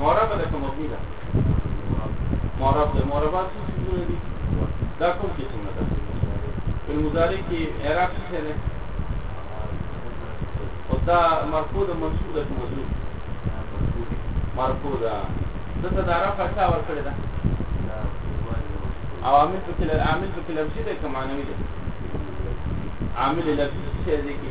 معرب ده کوم مبني ده معرب ده معربات څه څه دي دا کوم قسم ده په مضارع کې اعراب څه ده او دا مرفوع ده منصوب ده مجرور مرفوع ده دته دا رفع څه ور کړی ده او عامل په کله عامل په کله څه ده کوم معنی ده عامل لفظي څه ده کې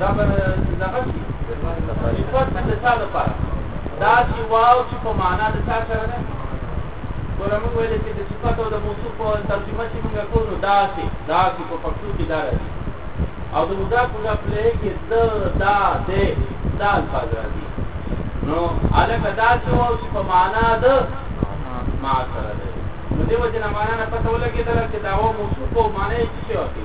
دا به دغه شي صفت د چا لپاره دا چې واو چې په معنا د چا سره ده ګوره موږ ویل چې د صفت او د موصوف په ترجمه چې موږ کوو نو دا چې دا چې په پښتو کې دا راځي او د مضاف مضاف له کې د دا د دا الفاظ راځي نو الکه دا چې واو چې په معنا د ما سره ده نو دې وجه نه معنا نه پته ولګېدله چې دا و موصوف او معنی یې څه شي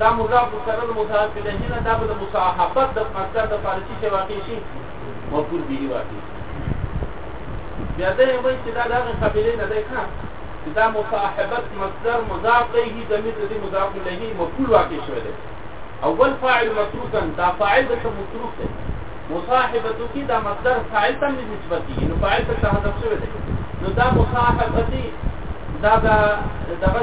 دا مضاف مکرر مضاف الیه نه دا د مصاحبت د مصدر د فارسی څخه واقع شي مفعول به واقع بیا دا یو چې دا دغه قبیله نه ده ښه چې دا مصاحبت مصدر مضاف الیه د مې د مضاف الیه مفعول واقع شوی دی اول فاعل متروکا دا فاعل د متروک دی مصاحبتو کې دا مصدر فاعل ته نسبت دی نو فاعل ته حذف شوی دی نو دا مصاحبتي دا دا دغه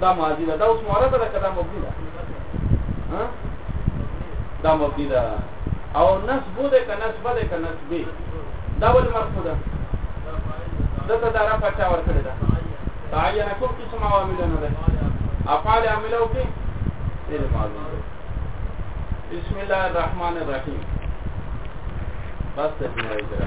دا ماضی ده دا اوس معربه ده کدا مبنی ده ها دا مبنی ده او نسب ده ک نسب ده ک نسب دا ول مرفوع ده دا ته دا را پچا ور کړی ده تعین کوم قسم عوامل نه ده افعال عامله او کې دې ماضی بسم الله الرحمن الرحیم بس ته دی راځه